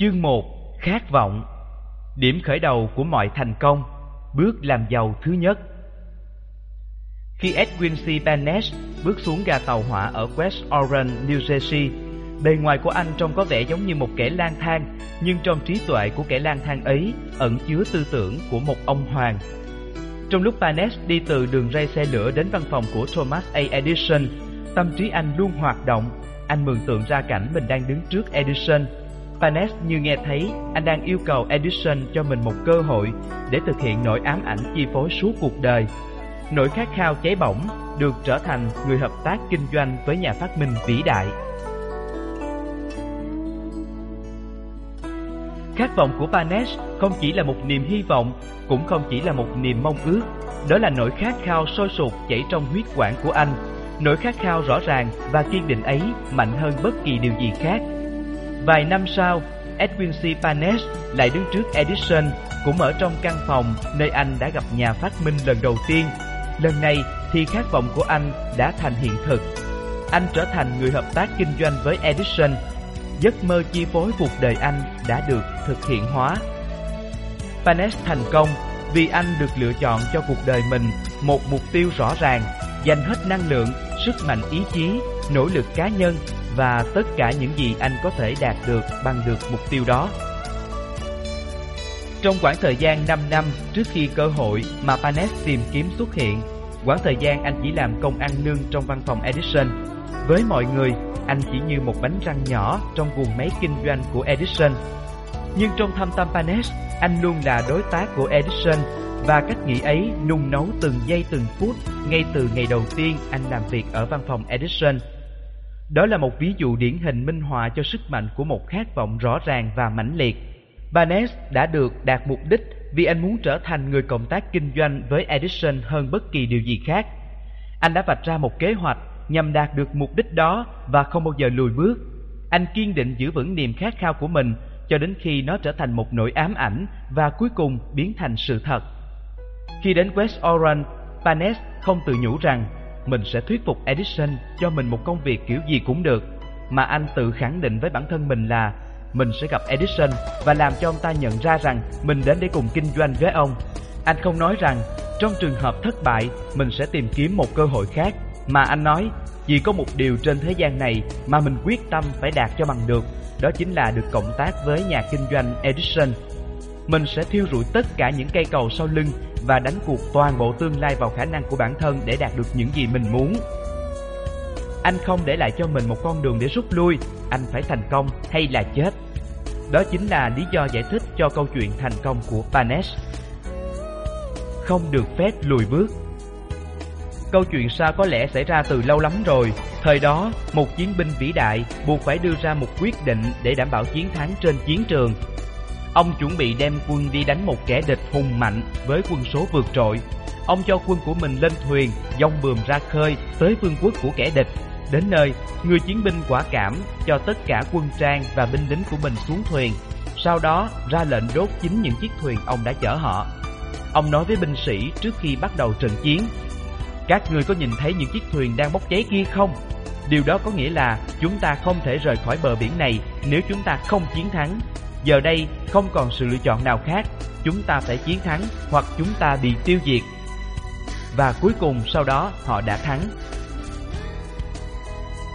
Chương 1 Khát vọng. Điểm khởi đầu của mọi thành công. Bước làm giàu thứ nhất. Khi Edwin C. Banesh bước xuống ga tàu hỏa ở West Orange, New Jersey Bề ngoài của anh trông có vẻ giống như một kẻ lang thang Nhưng trong trí tuệ của kẻ lang thang ấy ẩn chứa tư tưởng của một ông hoàng. Trong lúc Banesh đi từ đường ray xe lửa đến văn phòng của Thomas A. Edison Tâm trí anh luôn hoạt động. Anh mường tượng ra cảnh mình đang đứng trước Edison. Panes như nghe thấy anh đang yêu cầu Edison cho mình một cơ hội để thực hiện nỗi ám ảnh chi phối suốt cuộc đời. Nỗi khát khao cháy bỏng được trở thành người hợp tác kinh doanh với nhà phát minh vĩ đại. Khát vọng của Panes không chỉ là một niềm hy vọng, cũng không chỉ là một niềm mong ước. Đó là nỗi khát khao sôi sục chảy trong huyết quản của anh. Nỗi khát khao rõ ràng và kiên định ấy mạnh hơn bất kỳ điều gì khác Vài năm sau, Edwin C. Panes lại đứng trước Edison, cũng ở trong căn phòng nơi anh đã gặp nhà phát minh lần đầu tiên. Lần này thì khát vọng của anh đã thành hiện thực. Anh trở thành người hợp tác kinh doanh với Edison. Giấc mơ chi phối cuộc đời anh đã được thực hiện hóa. Panes thành công vì anh được lựa chọn cho cuộc đời mình một mục tiêu rõ ràng, dành hết năng lượng, sức mạnh ý chí, nỗ lực cá nhân và tất cả những gì anh có thể đạt được bằng được mục tiêu đó. Trong khoảng thời gian 5 năm trước khi cơ hội mà Panes tìm kiếm xuất hiện, khoảng thời gian anh chỉ làm công ăn lương trong văn phòng Edison. Với mọi người, anh chỉ như một bánh răng nhỏ trong vùng máy kinh doanh của Edison. Nhưng trong thâm tâm Panes, anh luôn là đối tác của Edison và cách nghĩ ấy nung nấu từng giây từng phút ngay từ ngày đầu tiên anh làm việc ở văn phòng Edison. Đó là một ví dụ điển hình minh họa cho sức mạnh của một khát vọng rõ ràng và mãnh liệt. Barnes đã được đạt mục đích vì anh muốn trở thành người cộng tác kinh doanh với Edison hơn bất kỳ điều gì khác. Anh đã vạch ra một kế hoạch nhằm đạt được mục đích đó và không bao giờ lùi bước. Anh kiên định giữ vững niềm khát khao của mình cho đến khi nó trở thành một nỗi ám ảnh và cuối cùng biến thành sự thật. Khi đến West Orange, Barnes không tự nhủ rằng mình sẽ thuyết phục Edison cho mình một công việc kiểu gì cũng được, mà anh tự khẳng định với bản thân mình là mình sẽ gặp Edison và làm cho ông ta nhận ra rằng mình đến để cùng kinh doanh với ông. Anh không nói rằng trong trường hợp thất bại mình sẽ tìm kiếm một cơ hội khác, mà anh nói chỉ có một điều trên thế gian này mà mình quyết tâm phải đạt cho bằng được, đó chính là được cộng tác với nhà kinh doanh Edison. Mình sẽ thiêu rụi tất cả những cây cầu sau lưng và đánh cuộc toàn bộ tương lai vào khả năng của bản thân để đạt được những gì mình muốn. Anh không để lại cho mình một con đường để rút lui, anh phải thành công hay là chết. Đó chính là lý do giải thích cho câu chuyện thành công của Panesh. Không được phép lùi bước. Câu chuyện sao có lẽ xảy ra từ lâu lắm rồi. Thời đó, một chiến binh vĩ đại buộc phải đưa ra một quyết định để đảm bảo chiến thắng trên chiến trường Ông chuẩn bị đem quân đi đánh một kẻ địch hùng mạnh với quân số vượt trội. Ông cho quân của mình lên thuyền, dông bườm ra khơi tới vương quốc của kẻ địch. Đến nơi, người chiến binh quả cảm cho tất cả quân trang và binh lính của mình xuống thuyền. Sau đó ra lệnh đốt chính những chiếc thuyền ông đã chở họ. Ông nói với binh sĩ trước khi bắt đầu trận chiến. Các người có nhìn thấy những chiếc thuyền đang bốc cháy kia không? Điều đó có nghĩa là chúng ta không thể rời khỏi bờ biển này nếu chúng ta không chiến thắng. Giờ đây không còn sự lựa chọn nào khác, Chúng ta phải chiến thắng hoặc chúng ta bị tiêu diệt. Và cuối cùng sau đó họ đã thắng.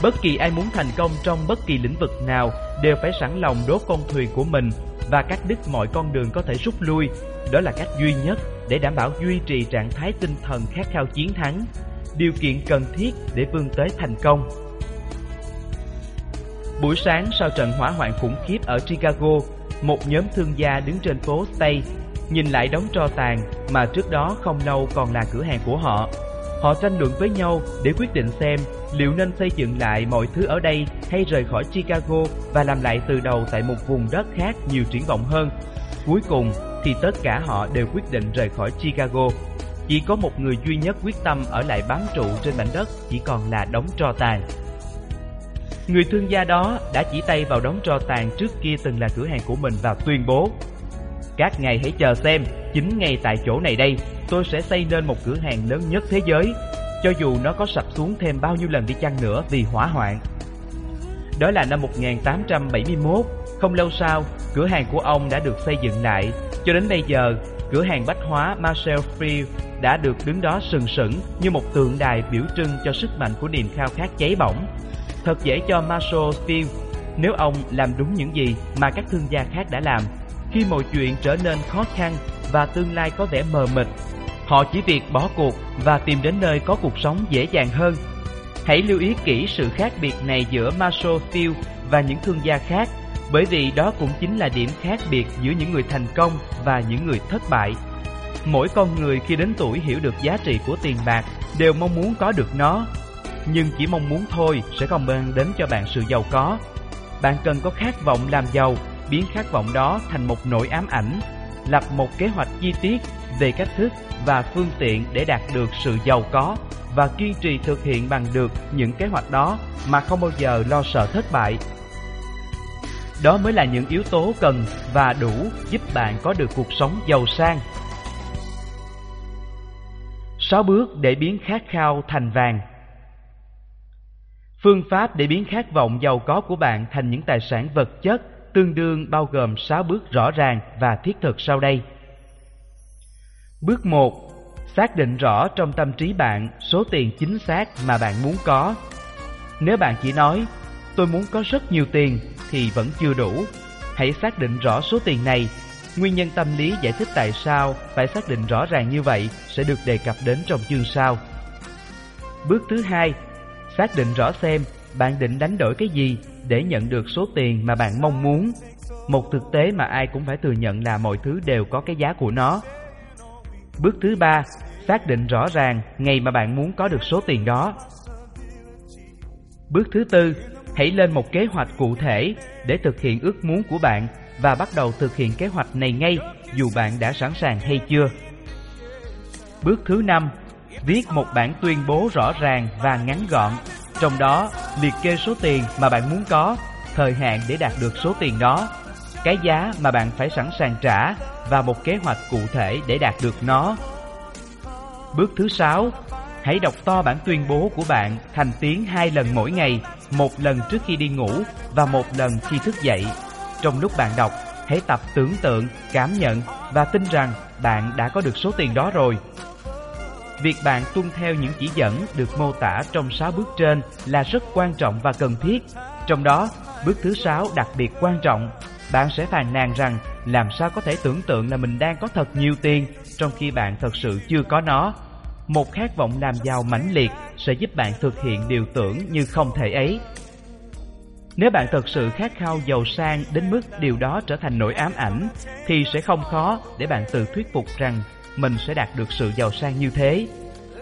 Bất kỳ ai muốn thành công trong bất kỳ lĩnh vực nào Đều phải sẵn lòng đốt con thuyền của mình Và cắt đứt mọi con đường có thể rút lui. Đó là cách duy nhất để đảm bảo duy trì trạng thái tinh thần khát khao chiến thắng. Điều kiện cần thiết để vươn tới thành công. Buổi sáng sau trận hỏa hoạn khủng khiếp ở Chicago, một nhóm thương gia đứng trên phố Tây nhìn lại đống tro tàn mà trước đó không lâu còn là cửa hàng của họ. Họ tranh luận với nhau để quyết định xem liệu nên xây dựng lại mọi thứ ở đây hay rời khỏi Chicago và làm lại từ đầu tại một vùng đất khác nhiều triển vọng hơn. Cuối cùng thì tất cả họ đều quyết định rời khỏi Chicago. Chỉ có một người duy nhất quyết tâm ở lại bám trụ trên mảnh đất chỉ còn là đống tro tàn. Người thương gia đó đã chỉ tay vào đống tro tàn trước kia từng là cửa hàng của mình và tuyên bố Các ngài hãy chờ xem, chính ngay tại chỗ này đây, tôi sẽ xây nên một cửa hàng lớn nhất thế giới Cho dù nó có sập xuống thêm bao nhiêu lần đi chăng nữa vì hỏa hoạn Đó là năm 1871, Không lâu sau, cửa hàng của ông đã được xây dựng lại. Cho đến bây giờ, cửa hàng bách hóa Marcel Free đã được đứng đó sừng sững như một tượng đài biểu trưng cho sức mạnh của niềm khao khát cháy bỏng. Thật dễ cho Marshall Field nếu ông làm đúng những gì mà các thương gia khác đã làm. Khi mọi chuyện trở nên khó khăn và tương lai có vẻ mờ mịt, họ chỉ việc bỏ cuộc và tìm đến nơi có cuộc sống dễ dàng hơn. Hãy lưu ý kỹ sự khác biệt này giữa Marshall Field và những thương gia khác, bởi vì đó cũng chính là điểm khác biệt giữa những người thành công và những người thất bại. Mỗi con người khi đến tuổi hiểu được giá trị của tiền bạc đều mong muốn có được nó, nhưng chỉ mong muốn thôi sẽ không mang đến cho bạn sự giàu có. Bạn cần có khát vọng làm giàu, biến khát vọng đó thành một nỗi ám ảnh, lập một kế hoạch chi tiết về cách thức và phương tiện để đạt được sự giàu có và kiên trì thực hiện bằng được những kế hoạch đó mà không bao giờ lo sợ thất bại. Đó mới là những yếu tố cần và đủ giúp bạn có được cuộc sống giàu sang. 6 bước để biến khát khao thành vàng Phương pháp để biến khát vọng giàu có của bạn thành những tài sản vật chất tương đương bao gồm 6 bước rõ ràng và thiết thực sau đây. Bước 1. Xác định rõ trong tâm trí bạn số tiền chính xác mà bạn muốn có. Nếu bạn chỉ nói, tôi muốn có rất nhiều tiền thì vẫn chưa đủ. Hãy xác định rõ số tiền này. Nguyên nhân tâm lý giải thích tại sao phải xác định rõ ràng như vậy sẽ được đề cập đến trong chương sau. Bước thứ hai, xác định rõ xem bạn định đánh đổi cái gì để nhận được số tiền mà bạn mong muốn. Một thực tế mà ai cũng phải thừa nhận là mọi thứ đều có cái giá của nó. Bước thứ ba, xác định rõ ràng ngày mà bạn muốn có được số tiền đó. Bước thứ tư, hãy lên một kế hoạch cụ thể để thực hiện ước muốn của bạn và bắt đầu thực hiện kế hoạch này ngay dù bạn đã sẵn sàng hay chưa. Bước thứ năm, viết một bản tuyên bố rõ ràng và ngắn gọn, trong đó liệt kê số tiền mà bạn muốn có, thời hạn để đạt được số tiền đó, cái giá mà bạn phải sẵn sàng trả và một kế hoạch cụ thể để đạt được nó. Bước thứ sáu, hãy đọc to bản tuyên bố của bạn thành tiếng hai lần mỗi ngày, một lần trước khi đi ngủ và một lần khi thức dậy. Trong lúc bạn đọc, hãy tập tưởng tượng, cảm nhận và tin rằng bạn đã có được số tiền đó rồi. Việc bạn tuân theo những chỉ dẫn được mô tả trong 6 bước trên là rất quan trọng và cần thiết. Trong đó, bước thứ 6 đặc biệt quan trọng. Bạn sẽ phàn nàn rằng làm sao có thể tưởng tượng là mình đang có thật nhiều tiền trong khi bạn thật sự chưa có nó. Một khát vọng làm giàu mãnh liệt sẽ giúp bạn thực hiện điều tưởng như không thể ấy. Nếu bạn thật sự khát khao giàu sang đến mức điều đó trở thành nỗi ám ảnh, thì sẽ không khó để bạn tự thuyết phục rằng mình sẽ đạt được sự giàu sang như thế.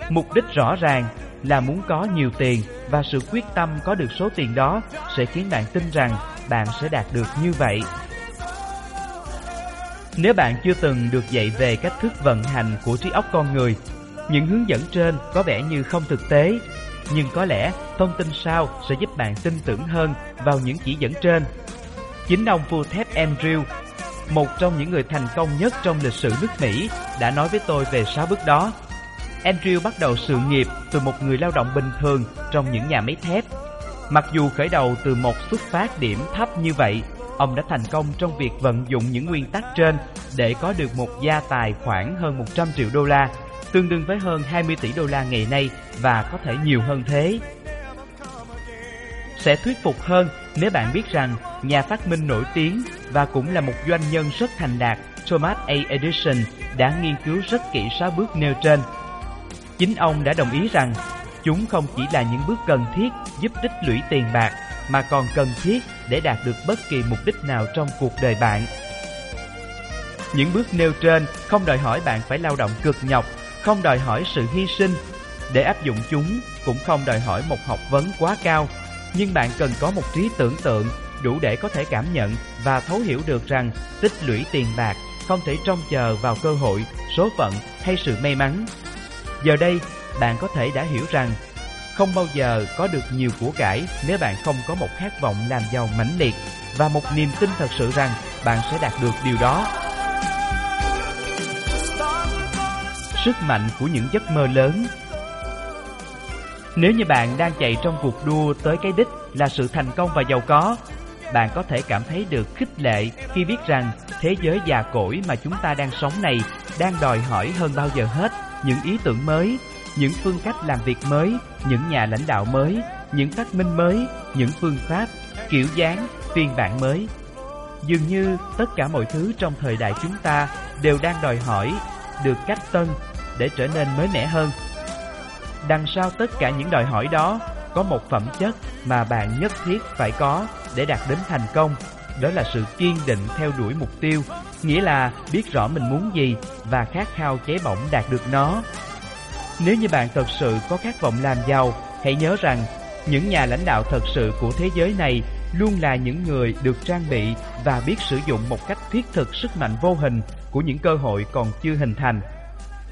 Mục đích rõ ràng là muốn có nhiều tiền và sự quyết tâm có được số tiền đó sẽ khiến bạn tin rằng bạn sẽ đạt được như vậy. Nếu bạn chưa từng được dạy về cách thức vận hành của trí óc con người, những hướng dẫn trên có vẻ như không thực tế, nhưng có lẽ thông tin sau sẽ giúp bạn tin tưởng hơn vào những chỉ dẫn trên. Chính ông vua thép Andrew một trong những người thành công nhất trong lịch sử nước Mỹ, đã nói với tôi về sáu bước đó. Andrew bắt đầu sự nghiệp từ một người lao động bình thường trong những nhà máy thép. Mặc dù khởi đầu từ một xuất phát điểm thấp như vậy, ông đã thành công trong việc vận dụng những nguyên tắc trên để có được một gia tài khoảng hơn 100 triệu đô la, tương đương với hơn 20 tỷ đô la ngày nay và có thể nhiều hơn thế. Sẽ thuyết phục hơn nếu bạn biết rằng nhà phát minh nổi tiếng và cũng là một doanh nhân rất thành đạt Thomas A. Edison đã nghiên cứu rất kỹ 6 bước nêu trên. Chính ông đã đồng ý rằng chúng không chỉ là những bước cần thiết giúp tích lũy tiền bạc mà còn cần thiết để đạt được bất kỳ mục đích nào trong cuộc đời bạn. Những bước nêu trên không đòi hỏi bạn phải lao động cực nhọc, không đòi hỏi sự hy sinh. Để áp dụng chúng cũng không đòi hỏi một học vấn quá cao nhưng bạn cần có một trí tưởng tượng đủ để có thể cảm nhận và thấu hiểu được rằng tích lũy tiền bạc không thể trông chờ vào cơ hội, số phận hay sự may mắn. Giờ đây, bạn có thể đã hiểu rằng không bao giờ có được nhiều của cải nếu bạn không có một khát vọng làm giàu mãnh liệt và một niềm tin thật sự rằng bạn sẽ đạt được điều đó. Sức mạnh của những giấc mơ lớn nếu như bạn đang chạy trong cuộc đua tới cái đích là sự thành công và giàu có, bạn có thể cảm thấy được khích lệ khi biết rằng thế giới già cỗi mà chúng ta đang sống này đang đòi hỏi hơn bao giờ hết những ý tưởng mới, những phương cách làm việc mới, những nhà lãnh đạo mới, những phát minh mới, những phương pháp, kiểu dáng, phiên bản mới. Dường như tất cả mọi thứ trong thời đại chúng ta đều đang đòi hỏi được cách tân để trở nên mới mẻ hơn. Đằng sau tất cả những đòi hỏi đó có một phẩm chất mà bạn nhất thiết phải có để đạt đến thành công, đó là sự kiên định theo đuổi mục tiêu, nghĩa là biết rõ mình muốn gì và khát khao cháy bỏng đạt được nó. Nếu như bạn thật sự có khát vọng làm giàu, hãy nhớ rằng những nhà lãnh đạo thật sự của thế giới này luôn là những người được trang bị và biết sử dụng một cách thiết thực sức mạnh vô hình của những cơ hội còn chưa hình thành.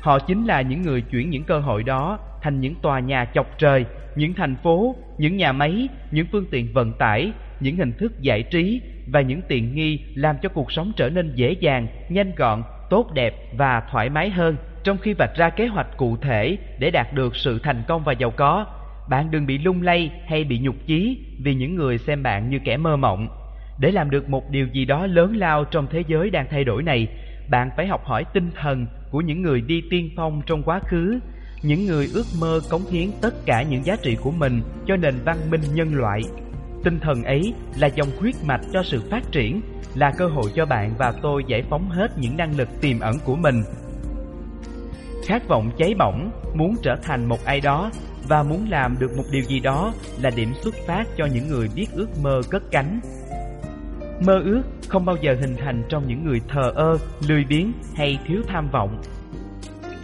Họ chính là những người chuyển những cơ hội đó thành những tòa nhà chọc trời, những thành phố, những nhà máy, những phương tiện vận tải, những hình thức giải trí và những tiện nghi làm cho cuộc sống trở nên dễ dàng, nhanh gọn, tốt đẹp và thoải mái hơn. Trong khi vạch ra kế hoạch cụ thể để đạt được sự thành công và giàu có, bạn đừng bị lung lay hay bị nhục chí vì những người xem bạn như kẻ mơ mộng. Để làm được một điều gì đó lớn lao trong thế giới đang thay đổi này, bạn phải học hỏi tinh thần của những người đi tiên phong trong quá khứ, những người ước mơ cống hiến tất cả những giá trị của mình cho nền văn minh nhân loại. Tinh thần ấy là dòng huyết mạch cho sự phát triển, là cơ hội cho bạn và tôi giải phóng hết những năng lực tiềm ẩn của mình. Khát vọng cháy bỏng, muốn trở thành một ai đó và muốn làm được một điều gì đó là điểm xuất phát cho những người biết ước mơ cất cánh. Mơ ước không bao giờ hình thành trong những người thờ ơ, lười biếng hay thiếu tham vọng.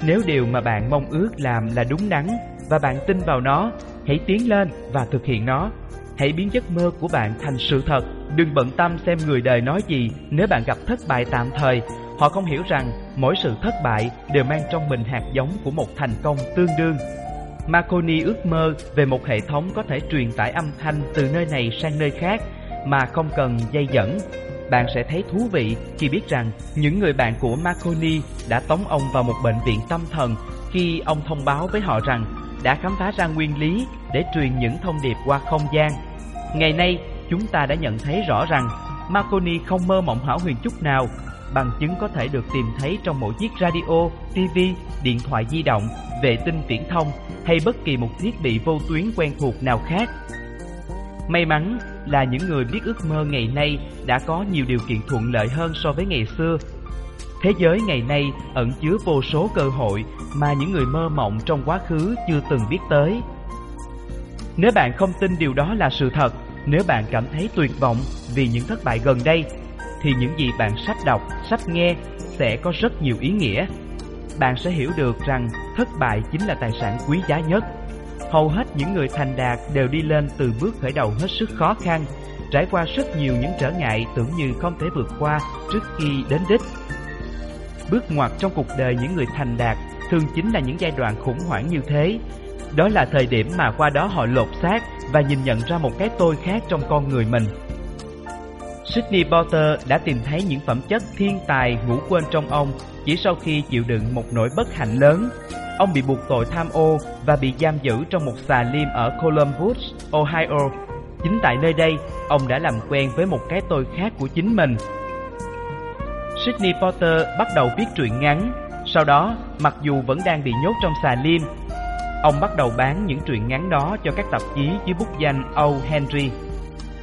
Nếu điều mà bạn mong ước làm là đúng đắn và bạn tin vào nó, hãy tiến lên và thực hiện nó. Hãy biến giấc mơ của bạn thành sự thật. Đừng bận tâm xem người đời nói gì nếu bạn gặp thất bại tạm thời. Họ không hiểu rằng mỗi sự thất bại đều mang trong mình hạt giống của một thành công tương đương. Marconi ước mơ về một hệ thống có thể truyền tải âm thanh từ nơi này sang nơi khác, mà không cần dây dẫn. Bạn sẽ thấy thú vị khi biết rằng những người bạn của Marconi đã tống ông vào một bệnh viện tâm thần khi ông thông báo với họ rằng đã khám phá ra nguyên lý để truyền những thông điệp qua không gian. Ngày nay, chúng ta đã nhận thấy rõ rằng Marconi không mơ mộng hảo huyền chút nào. Bằng chứng có thể được tìm thấy trong mỗi chiếc radio, TV, điện thoại di động, vệ tinh viễn thông hay bất kỳ một thiết bị vô tuyến quen thuộc nào khác. May mắn là những người biết ước mơ ngày nay đã có nhiều điều kiện thuận lợi hơn so với ngày xưa. Thế giới ngày nay ẩn chứa vô số cơ hội mà những người mơ mộng trong quá khứ chưa từng biết tới. Nếu bạn không tin điều đó là sự thật, nếu bạn cảm thấy tuyệt vọng vì những thất bại gần đây, thì những gì bạn sắp đọc, sắp nghe sẽ có rất nhiều ý nghĩa. Bạn sẽ hiểu được rằng thất bại chính là tài sản quý giá nhất Hầu hết những người thành đạt đều đi lên từ bước khởi đầu hết sức khó khăn, trải qua rất nhiều những trở ngại tưởng như không thể vượt qua trước khi đến đích. Bước ngoặt trong cuộc đời những người thành đạt thường chính là những giai đoạn khủng hoảng như thế. Đó là thời điểm mà qua đó họ lột xác và nhìn nhận ra một cái tôi khác trong con người mình. Sydney Potter đã tìm thấy những phẩm chất thiên tài ngủ quên trong ông chỉ sau khi chịu đựng một nỗi bất hạnh lớn Ông bị buộc tội tham ô và bị giam giữ trong một xà lim ở Columbus, Ohio. Chính tại nơi đây, ông đã làm quen với một cái tôi khác của chính mình. Sydney Potter bắt đầu viết truyện ngắn. Sau đó, mặc dù vẫn đang bị nhốt trong xà lim, ông bắt đầu bán những truyện ngắn đó cho các tạp chí dưới bút danh O. Henry.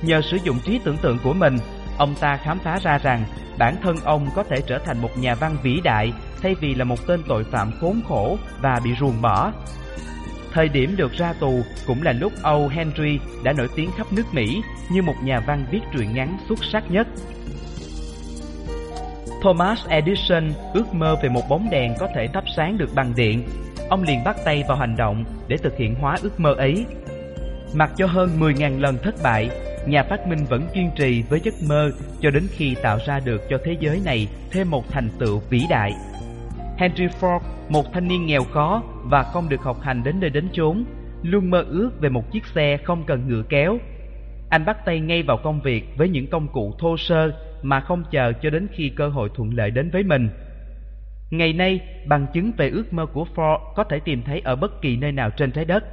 Nhờ sử dụng trí tưởng tượng của mình, ông ta khám phá ra rằng bản thân ông có thể trở thành một nhà văn vĩ đại thay vì là một tên tội phạm khốn khổ và bị ruồng bỏ. Thời điểm được ra tù cũng là lúc Âu Henry đã nổi tiếng khắp nước Mỹ như một nhà văn viết truyện ngắn xuất sắc nhất. Thomas Edison ước mơ về một bóng đèn có thể thắp sáng được bằng điện. Ông liền bắt tay vào hành động để thực hiện hóa ước mơ ấy. Mặc cho hơn 10.000 lần thất bại, nhà phát minh vẫn kiên trì với giấc mơ cho đến khi tạo ra được cho thế giới này thêm một thành tựu vĩ đại. Henry Ford, một thanh niên nghèo khó và không được học hành đến nơi đến chốn, luôn mơ ước về một chiếc xe không cần ngựa kéo. Anh bắt tay ngay vào công việc với những công cụ thô sơ mà không chờ cho đến khi cơ hội thuận lợi đến với mình. Ngày nay, bằng chứng về ước mơ của Ford có thể tìm thấy ở bất kỳ nơi nào trên trái đất.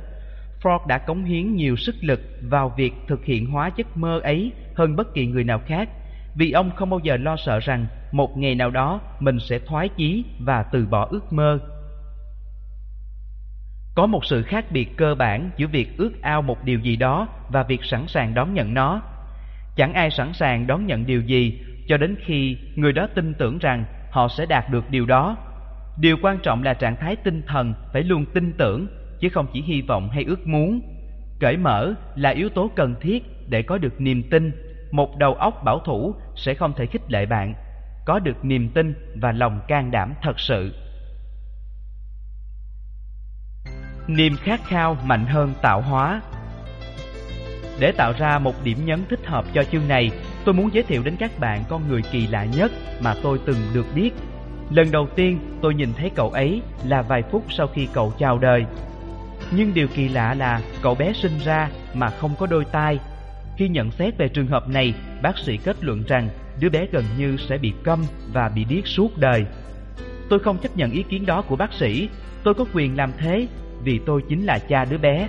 Ford đã cống hiến nhiều sức lực vào việc thực hiện hóa giấc mơ ấy hơn bất kỳ người nào khác, vì ông không bao giờ lo sợ rằng một ngày nào đó mình sẽ thoái chí và từ bỏ ước mơ. Có một sự khác biệt cơ bản giữa việc ước ao một điều gì đó và việc sẵn sàng đón nhận nó. Chẳng ai sẵn sàng đón nhận điều gì cho đến khi người đó tin tưởng rằng họ sẽ đạt được điều đó. Điều quan trọng là trạng thái tinh thần phải luôn tin tưởng, chứ không chỉ hy vọng hay ước muốn. Cởi mở là yếu tố cần thiết để có được niềm tin. Một đầu óc bảo thủ sẽ không thể khích lệ bạn. Có được niềm tin và lòng can đảm thật sự. Niềm khát khao mạnh hơn tạo hóa Để tạo ra một điểm nhấn thích hợp cho chương này, tôi muốn giới thiệu đến các bạn con người kỳ lạ nhất mà tôi từng được biết. Lần đầu tiên tôi nhìn thấy cậu ấy là vài phút sau khi cậu chào đời. Nhưng điều kỳ lạ là cậu bé sinh ra mà không có đôi tai. Khi nhận xét về trường hợp này, bác sĩ kết luận rằng đứa bé gần như sẽ bị câm và bị điếc suốt đời. Tôi không chấp nhận ý kiến đó của bác sĩ, tôi có quyền làm thế vì tôi chính là cha đứa bé.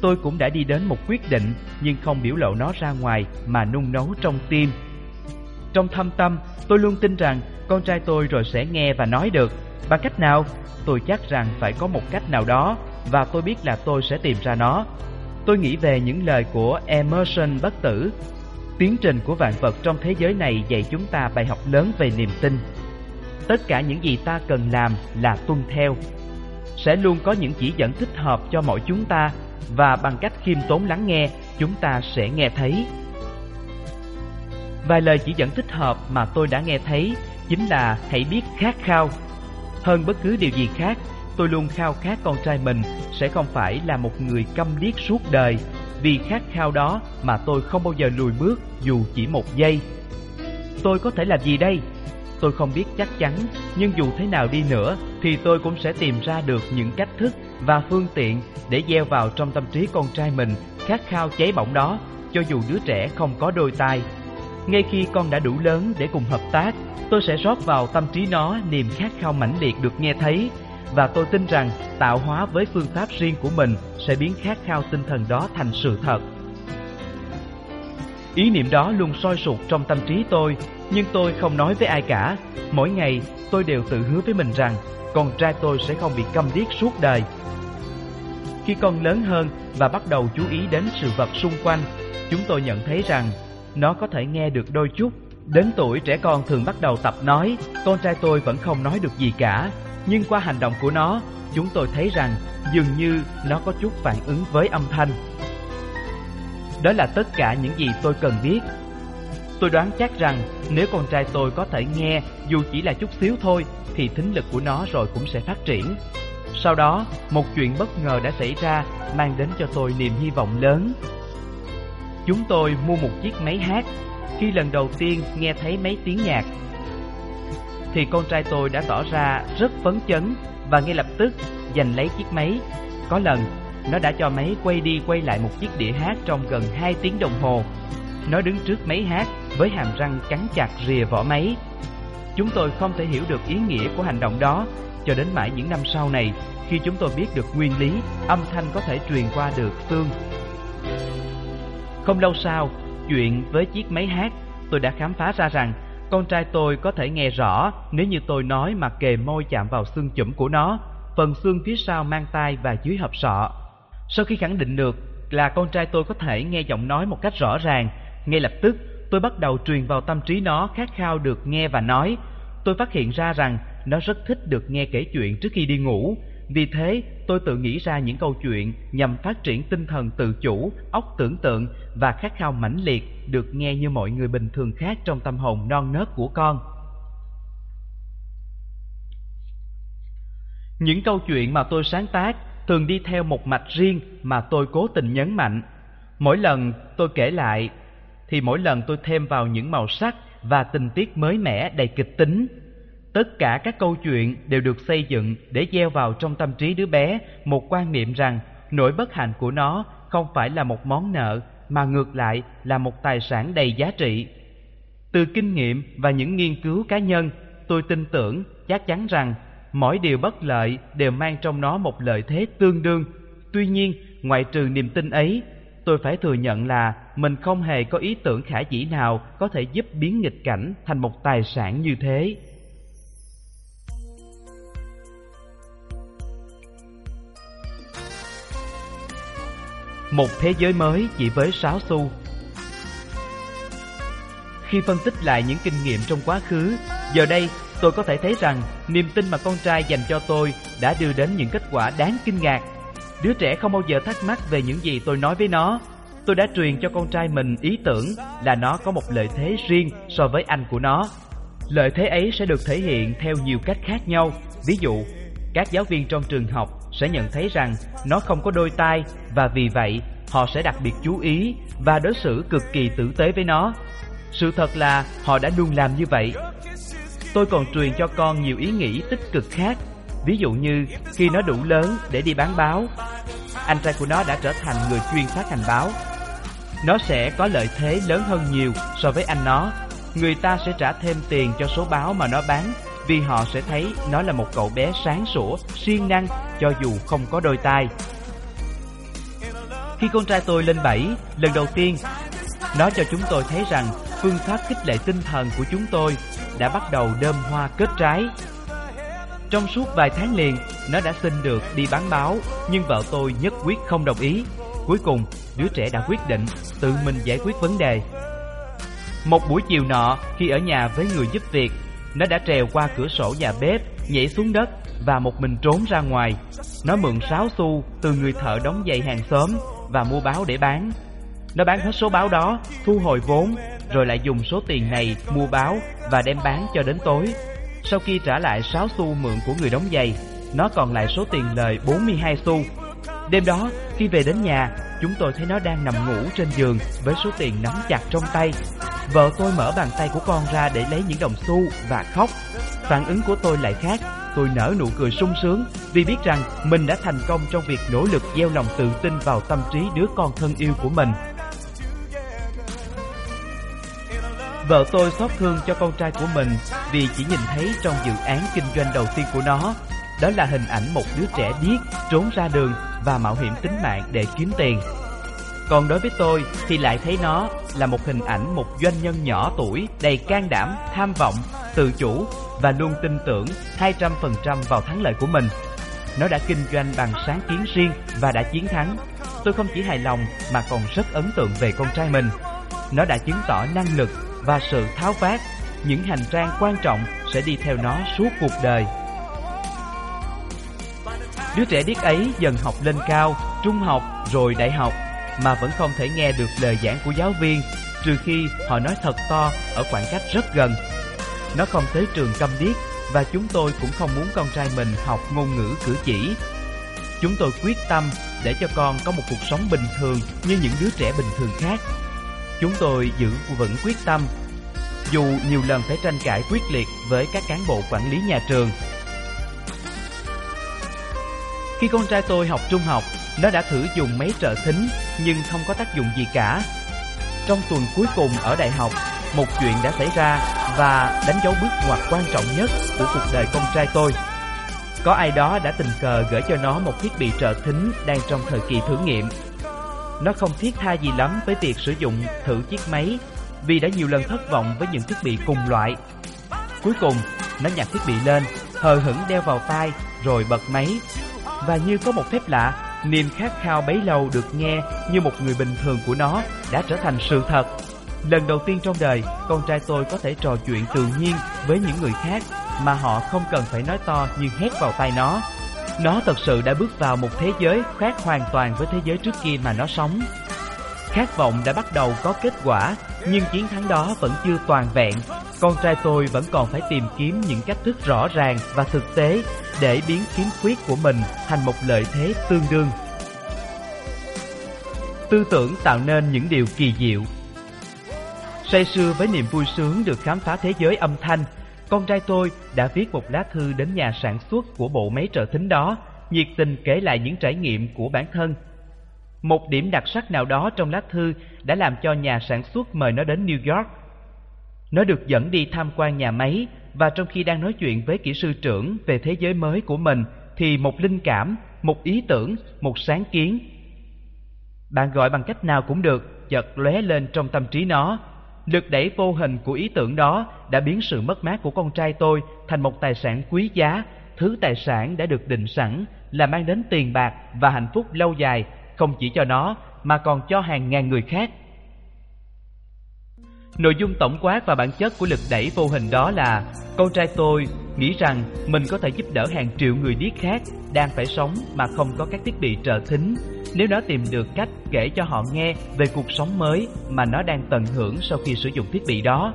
Tôi cũng đã đi đến một quyết định nhưng không biểu lộ nó ra ngoài mà nung nấu trong tim. Trong thâm tâm, tôi luôn tin rằng con trai tôi rồi sẽ nghe và nói được. Bằng cách nào? Tôi chắc rằng phải có một cách nào đó và tôi biết là tôi sẽ tìm ra nó. Tôi nghĩ về những lời của Emerson bất tử. Tiến trình của vạn vật trong thế giới này dạy chúng ta bài học lớn về niềm tin. Tất cả những gì ta cần làm là tuân theo. Sẽ luôn có những chỉ dẫn thích hợp cho mỗi chúng ta và bằng cách khiêm tốn lắng nghe, chúng ta sẽ nghe thấy. Vài lời chỉ dẫn thích hợp mà tôi đã nghe thấy chính là hãy biết khát khao. Hơn bất cứ điều gì khác, tôi luôn khao khát con trai mình sẽ không phải là một người câm điếc suốt đời. Vì khát khao đó mà tôi không bao giờ lùi bước dù chỉ một giây. Tôi có thể làm gì đây? Tôi không biết chắc chắn, nhưng dù thế nào đi nữa thì tôi cũng sẽ tìm ra được những cách thức và phương tiện để gieo vào trong tâm trí con trai mình khát khao cháy bỏng đó, cho dù đứa trẻ không có đôi tai. Ngay khi con đã đủ lớn để cùng hợp tác, tôi sẽ rót vào tâm trí nó niềm khát khao mãnh liệt được nghe thấy và tôi tin rằng tạo hóa với phương pháp riêng của mình sẽ biến khát khao tinh thần đó thành sự thật. Ý niệm đó luôn soi sụt trong tâm trí tôi, nhưng tôi không nói với ai cả. Mỗi ngày tôi đều tự hứa với mình rằng con trai tôi sẽ không bị câm điếc suốt đời. Khi con lớn hơn và bắt đầu chú ý đến sự vật xung quanh, chúng tôi nhận thấy rằng nó có thể nghe được đôi chút. Đến tuổi trẻ con thường bắt đầu tập nói, con trai tôi vẫn không nói được gì cả. Nhưng qua hành động của nó, chúng tôi thấy rằng dường như nó có chút phản ứng với âm thanh. Đó là tất cả những gì tôi cần biết. Tôi đoán chắc rằng nếu con trai tôi có thể nghe dù chỉ là chút xíu thôi thì thính lực của nó rồi cũng sẽ phát triển. Sau đó, một chuyện bất ngờ đã xảy ra mang đến cho tôi niềm hy vọng lớn. Chúng tôi mua một chiếc máy hát. Khi lần đầu tiên nghe thấy mấy tiếng nhạc, thì con trai tôi đã tỏ ra rất phấn chấn và ngay lập tức giành lấy chiếc máy. Có lần, nó đã cho máy quay đi quay lại một chiếc đĩa hát trong gần 2 tiếng đồng hồ. Nó đứng trước máy hát với hàm răng cắn chặt rìa vỏ máy. Chúng tôi không thể hiểu được ý nghĩa của hành động đó cho đến mãi những năm sau này khi chúng tôi biết được nguyên lý âm thanh có thể truyền qua được xương. Không lâu sau, chuyện với chiếc máy hát, tôi đã khám phá ra rằng con trai tôi có thể nghe rõ nếu như tôi nói mà kề môi chạm vào xương chủm của nó, phần xương phía sau mang tai và dưới hộp sọ. Sau khi khẳng định được là con trai tôi có thể nghe giọng nói một cách rõ ràng, ngay lập tức tôi bắt đầu truyền vào tâm trí nó khát khao được nghe và nói. Tôi phát hiện ra rằng nó rất thích được nghe kể chuyện trước khi đi ngủ. Vì thế, tôi tự nghĩ ra những câu chuyện nhằm phát triển tinh thần tự chủ, óc tưởng tượng và khát khao mãnh liệt được nghe như mọi người bình thường khác trong tâm hồn non nớt của con. Những câu chuyện mà tôi sáng tác thường đi theo một mạch riêng mà tôi cố tình nhấn mạnh. Mỗi lần tôi kể lại thì mỗi lần tôi thêm vào những màu sắc và tình tiết mới mẻ đầy kịch tính. Tất cả các câu chuyện đều được xây dựng để gieo vào trong tâm trí đứa bé một quan niệm rằng nỗi bất hạnh của nó không phải là một món nợ mà ngược lại là một tài sản đầy giá trị. Từ kinh nghiệm và những nghiên cứu cá nhân, tôi tin tưởng chắc chắn rằng mỗi điều bất lợi đều mang trong nó một lợi thế tương đương. Tuy nhiên, ngoại trừ niềm tin ấy, tôi phải thừa nhận là mình không hề có ý tưởng khả dĩ nào có thể giúp biến nghịch cảnh thành một tài sản như thế. Một thế giới mới chỉ với 6 xu Khi phân tích lại những kinh nghiệm trong quá khứ, giờ đây tôi có thể thấy rằng niềm tin mà con trai dành cho tôi đã đưa đến những kết quả đáng kinh ngạc. Đứa trẻ không bao giờ thắc mắc về những gì tôi nói với nó. Tôi đã truyền cho con trai mình ý tưởng là nó có một lợi thế riêng so với anh của nó. Lợi thế ấy sẽ được thể hiện theo nhiều cách khác nhau. Ví dụ, các giáo viên trong trường học sẽ nhận thấy rằng nó không có đôi tai và vì vậy họ sẽ đặc biệt chú ý và đối xử cực kỳ tử tế với nó. Sự thật là họ đã luôn làm như vậy. Tôi còn truyền cho con nhiều ý nghĩ tích cực khác. Ví dụ như khi nó đủ lớn để đi bán báo, anh trai của nó đã trở thành người chuyên phát hành báo. Nó sẽ có lợi thế lớn hơn nhiều so với anh nó. Người ta sẽ trả thêm tiền cho số báo mà nó bán vì họ sẽ thấy nó là một cậu bé sáng sủa, siêng năng cho dù không có đôi tai. Khi con trai tôi lên 7, lần đầu tiên, nó cho chúng tôi thấy rằng phương pháp khích lệ tinh thần của chúng tôi đã bắt đầu đơm hoa kết trái. Trong suốt vài tháng liền, nó đã xin được đi bán báo, nhưng vợ tôi nhất quyết không đồng ý. Cuối cùng, đứa trẻ đã quyết định tự mình giải quyết vấn đề. Một buổi chiều nọ, khi ở nhà với người giúp việc, nó đã trèo qua cửa sổ nhà bếp, nhảy xuống đất và một mình trốn ra ngoài. Nó mượn 6 xu từ người thợ đóng giày hàng xóm và mua báo để bán. Nó bán hết số báo đó, thu hồi vốn, rồi lại dùng số tiền này mua báo và đem bán cho đến tối. Sau khi trả lại 6 xu mượn của người đóng giày, nó còn lại số tiền lời 42 xu. Đêm đó, khi về đến nhà, chúng tôi thấy nó đang nằm ngủ trên giường với số tiền nắm chặt trong tay. Vợ tôi mở bàn tay của con ra để lấy những đồng xu và khóc. Phản ứng của tôi lại khác, tôi nở nụ cười sung sướng vì biết rằng mình đã thành công trong việc nỗ lực gieo lòng tự tin vào tâm trí đứa con thân yêu của mình. Vợ tôi xót thương cho con trai của mình vì chỉ nhìn thấy trong dự án kinh doanh đầu tiên của nó, đó là hình ảnh một đứa trẻ điếc trốn ra đường và mạo hiểm tính mạng để kiếm tiền. Còn đối với tôi thì lại thấy nó là một hình ảnh một doanh nhân nhỏ tuổi đầy can đảm, tham vọng, tự chủ và luôn tin tưởng 200% vào thắng lợi của mình. Nó đã kinh doanh bằng sáng kiến riêng và đã chiến thắng. Tôi không chỉ hài lòng mà còn rất ấn tượng về con trai mình. Nó đã chứng tỏ năng lực và sự tháo vát, những hành trang quan trọng sẽ đi theo nó suốt cuộc đời. Đứa trẻ điếc ấy dần học lên cao, trung học rồi đại học mà vẫn không thể nghe được lời giảng của giáo viên trừ khi họ nói thật to ở khoảng cách rất gần. Nó không tới trường câm điếc và chúng tôi cũng không muốn con trai mình học ngôn ngữ cử chỉ. Chúng tôi quyết tâm để cho con có một cuộc sống bình thường như những đứa trẻ bình thường khác. Chúng tôi giữ vững quyết tâm dù nhiều lần phải tranh cãi quyết liệt với các cán bộ quản lý nhà trường. Khi con trai tôi học trung học, nó đã thử dùng máy trợ thính nhưng không có tác dụng gì cả. Trong tuần cuối cùng ở đại học, một chuyện đã xảy ra và đánh dấu bước ngoặt quan trọng nhất của cuộc đời con trai tôi. Có ai đó đã tình cờ gửi cho nó một thiết bị trợ thính đang trong thời kỳ thử nghiệm. Nó không thiết tha gì lắm với việc sử dụng thử chiếc máy vì đã nhiều lần thất vọng với những thiết bị cùng loại. Cuối cùng, nó nhặt thiết bị lên, hờ hững đeo vào tai rồi bật máy. Và như có một phép lạ, niềm khát khao bấy lâu được nghe như một người bình thường của nó đã trở thành sự thật. Lần đầu tiên trong đời, con trai tôi có thể trò chuyện tự nhiên với những người khác mà họ không cần phải nói to như hét vào tai nó. Nó thật sự đã bước vào một thế giới khác hoàn toàn với thế giới trước kia mà nó sống. Khát vọng đã bắt đầu có kết quả, nhưng chiến thắng đó vẫn chưa toàn vẹn. Con trai tôi vẫn còn phải tìm kiếm những cách thức rõ ràng và thực tế để biến khiếm khuyết của mình thành một lợi thế tương đương. Tư tưởng tạo nên những điều kỳ diệu Say sưa với niềm vui sướng được khám phá thế giới âm thanh, con trai tôi đã viết một lá thư đến nhà sản xuất của bộ máy trợ thính đó, nhiệt tình kể lại những trải nghiệm của bản thân một điểm đặc sắc nào đó trong lá thư đã làm cho nhà sản xuất mời nó đến New York. Nó được dẫn đi tham quan nhà máy và trong khi đang nói chuyện với kỹ sư trưởng về thế giới mới của mình thì một linh cảm, một ý tưởng, một sáng kiến Bạn gọi bằng cách nào cũng được, chợt lóe lên trong tâm trí nó. Lực đẩy vô hình của ý tưởng đó đã biến sự mất mát của con trai tôi thành một tài sản quý giá, thứ tài sản đã được định sẵn là mang đến tiền bạc và hạnh phúc lâu dài, không chỉ cho nó mà còn cho hàng ngàn người khác. Nội dung tổng quát và bản chất của lực đẩy vô hình đó là con trai tôi nghĩ rằng mình có thể giúp đỡ hàng triệu người điếc khác đang phải sống mà không có các thiết bị trợ thính nếu nó tìm được cách kể cho họ nghe về cuộc sống mới mà nó đang tận hưởng sau khi sử dụng thiết bị đó.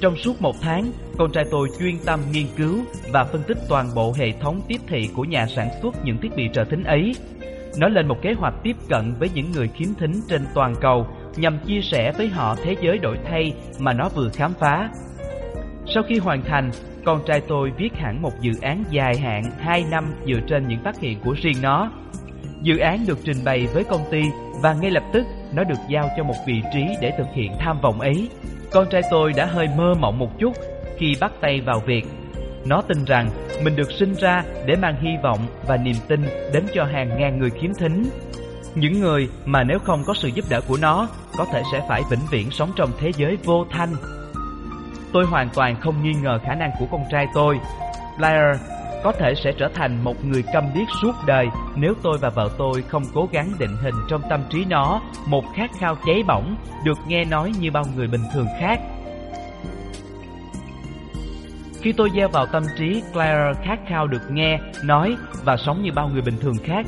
Trong suốt một tháng, con trai tôi chuyên tâm nghiên cứu và phân tích toàn bộ hệ thống tiếp thị của nhà sản xuất những thiết bị trợ thính ấy. Nó lên một kế hoạch tiếp cận với những người khiếm thính trên toàn cầu nhằm chia sẻ với họ thế giới đổi thay mà nó vừa khám phá. Sau khi hoàn thành, con trai tôi viết hẳn một dự án dài hạn 2 năm dựa trên những phát hiện của riêng nó. Dự án được trình bày với công ty và ngay lập tức nó được giao cho một vị trí để thực hiện tham vọng ấy. Con trai tôi đã hơi mơ mộng một chút khi bắt tay vào việc. Nó tin rằng mình được sinh ra để mang hy vọng và niềm tin đến cho hàng ngàn người khiếm thính. Những người mà nếu không có sự giúp đỡ của nó, có thể sẽ phải vĩnh viễn sống trong thế giới vô thanh. Tôi hoàn toàn không nghi ngờ khả năng của con trai tôi. Blair có thể sẽ trở thành một người câm điếc suốt đời nếu tôi và vợ tôi không cố gắng định hình trong tâm trí nó một khát khao cháy bỏng được nghe nói như bao người bình thường khác. Khi tôi gieo vào tâm trí Claire khát khao được nghe, nói và sống như bao người bình thường khác,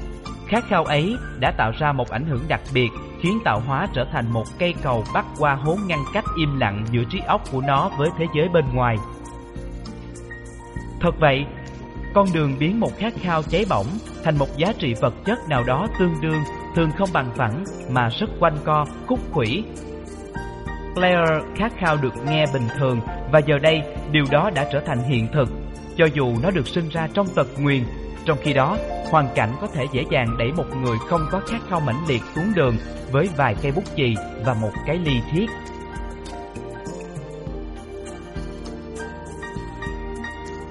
khát khao ấy đã tạo ra một ảnh hưởng đặc biệt khiến tạo hóa trở thành một cây cầu bắc qua hố ngăn cách im lặng giữa trí óc của nó với thế giới bên ngoài. Thật vậy, con đường biến một khát khao cháy bỏng thành một giá trị vật chất nào đó tương đương thường không bằng phẳng mà rất quanh co, khúc khủy. Claire khát khao được nghe bình thường và giờ đây điều đó đã trở thành hiện thực, cho dù nó được sinh ra trong tật nguyền. Trong khi đó, hoàn cảnh có thể dễ dàng đẩy một người không có khát khao mãnh liệt xuống đường với vài cây bút chì và một cái ly thiết.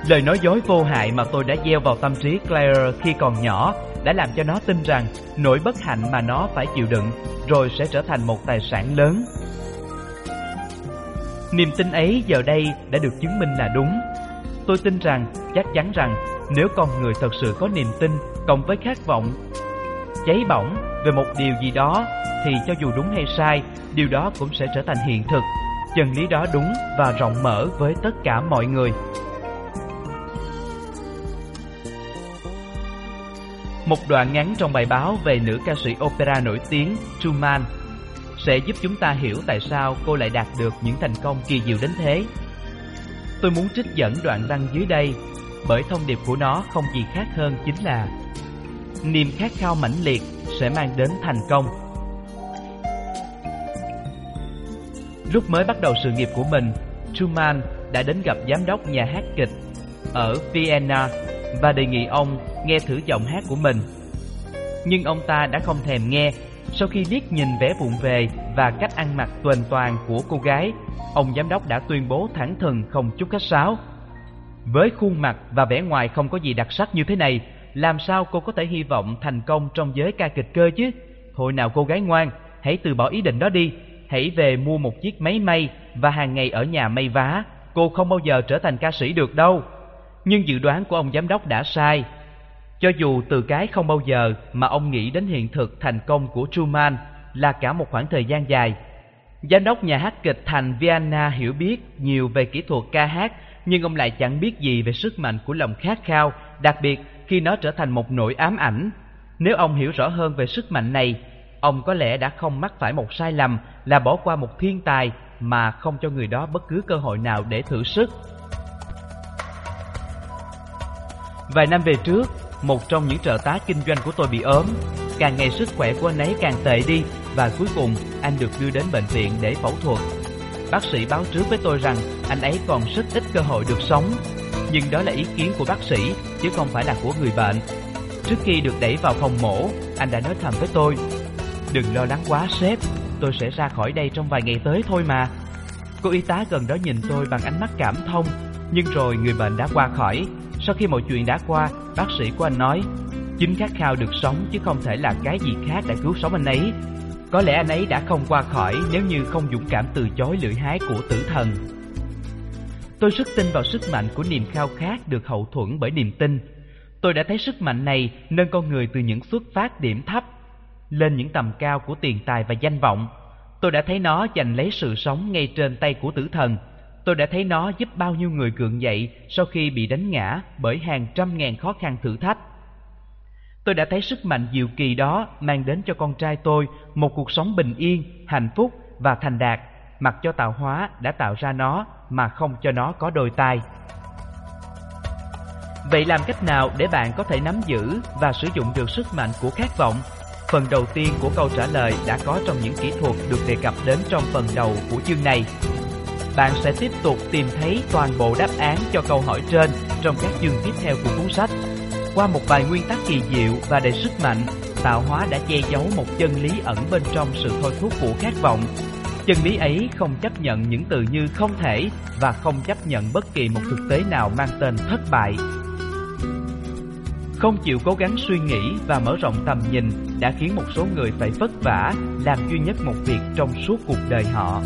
Lời nói dối vô hại mà tôi đã gieo vào tâm trí Claire khi còn nhỏ đã làm cho nó tin rằng nỗi bất hạnh mà nó phải chịu đựng rồi sẽ trở thành một tài sản lớn. Niềm tin ấy giờ đây đã được chứng minh là đúng. Tôi tin rằng, chắc chắn rằng nếu con người thật sự có niềm tin cộng với khát vọng cháy bỏng về một điều gì đó thì cho dù đúng hay sai, điều đó cũng sẽ trở thành hiện thực. Chân lý đó đúng và rộng mở với tất cả mọi người. Một đoạn ngắn trong bài báo về nữ ca sĩ opera nổi tiếng Truman sẽ giúp chúng ta hiểu tại sao cô lại đạt được những thành công kỳ diệu đến thế. Tôi muốn trích dẫn đoạn văn dưới đây bởi thông điệp của nó không gì khác hơn chính là niềm khát khao mãnh liệt sẽ mang đến thành công. Lúc mới bắt đầu sự nghiệp của mình, Truman đã đến gặp giám đốc nhà hát kịch ở Vienna và đề nghị ông nghe thử giọng hát của mình. Nhưng ông ta đã không thèm nghe. Sau khi liếc nhìn vẻ vụng về và cách ăn mặc tuần toàn của cô gái, ông giám đốc đã tuyên bố thẳng thừng không chút khách sáo. Với khuôn mặt và vẻ ngoài không có gì đặc sắc như thế này, làm sao cô có thể hy vọng thành công trong giới ca kịch cơ chứ? Thôi nào cô gái ngoan, hãy từ bỏ ý định đó đi, hãy về mua một chiếc máy may và hàng ngày ở nhà may vá, cô không bao giờ trở thành ca sĩ được đâu. Nhưng dự đoán của ông giám đốc đã sai. Cho dù từ cái không bao giờ mà ông nghĩ đến hiện thực thành công của Truman là cả một khoảng thời gian dài. Giám đốc nhà hát kịch thành Vienna hiểu biết nhiều về kỹ thuật ca hát, nhưng ông lại chẳng biết gì về sức mạnh của lòng khát khao, đặc biệt khi nó trở thành một nỗi ám ảnh. Nếu ông hiểu rõ hơn về sức mạnh này, ông có lẽ đã không mắc phải một sai lầm là bỏ qua một thiên tài mà không cho người đó bất cứ cơ hội nào để thử sức. Vài năm về trước, một trong những trợ tá kinh doanh của tôi bị ốm. Càng ngày sức khỏe của anh ấy càng tệ đi và cuối cùng anh được đưa đến bệnh viện để phẫu thuật. Bác sĩ báo trước với tôi rằng anh ấy còn rất ít cơ hội được sống. Nhưng đó là ý kiến của bác sĩ chứ không phải là của người bệnh. Trước khi được đẩy vào phòng mổ, anh đã nói thầm với tôi Đừng lo lắng quá sếp, tôi sẽ ra khỏi đây trong vài ngày tới thôi mà. Cô y tá gần đó nhìn tôi bằng ánh mắt cảm thông, nhưng rồi người bệnh đã qua khỏi sau khi mọi chuyện đã qua, bác sĩ của anh nói, Chính khát khao được sống chứ không thể là cái gì khác đã cứu sống anh ấy. Có lẽ anh ấy đã không qua khỏi nếu như không dũng cảm từ chối lưỡi hái của tử thần. Tôi rất tin vào sức mạnh của niềm khao khát được hậu thuẫn bởi niềm tin. Tôi đã thấy sức mạnh này nâng con người từ những xuất phát điểm thấp lên những tầm cao của tiền tài và danh vọng. Tôi đã thấy nó giành lấy sự sống ngay trên tay của tử thần. Tôi đã thấy nó giúp bao nhiêu người gượng dậy sau khi bị đánh ngã bởi hàng trăm ngàn khó khăn thử thách. Tôi đã thấy sức mạnh diệu kỳ đó mang đến cho con trai tôi một cuộc sống bình yên, hạnh phúc và thành đạt, mặc cho tạo hóa đã tạo ra nó mà không cho nó có đôi tay. Vậy làm cách nào để bạn có thể nắm giữ và sử dụng được sức mạnh của khát vọng? Phần đầu tiên của câu trả lời đã có trong những kỹ thuật được đề cập đến trong phần đầu của chương này. Bạn sẽ tiếp tục tìm thấy toàn bộ đáp án cho câu hỏi trên trong các chương tiếp theo của cuốn sách. Qua một vài nguyên tắc kỳ diệu và đầy sức mạnh, tạo hóa đã che giấu một chân lý ẩn bên trong sự thôi thúc của khát vọng. Chân lý ấy không chấp nhận những từ như không thể và không chấp nhận bất kỳ một thực tế nào mang tên thất bại. Không chịu cố gắng suy nghĩ và mở rộng tầm nhìn đã khiến một số người phải vất vả làm duy nhất một việc trong suốt cuộc đời họ.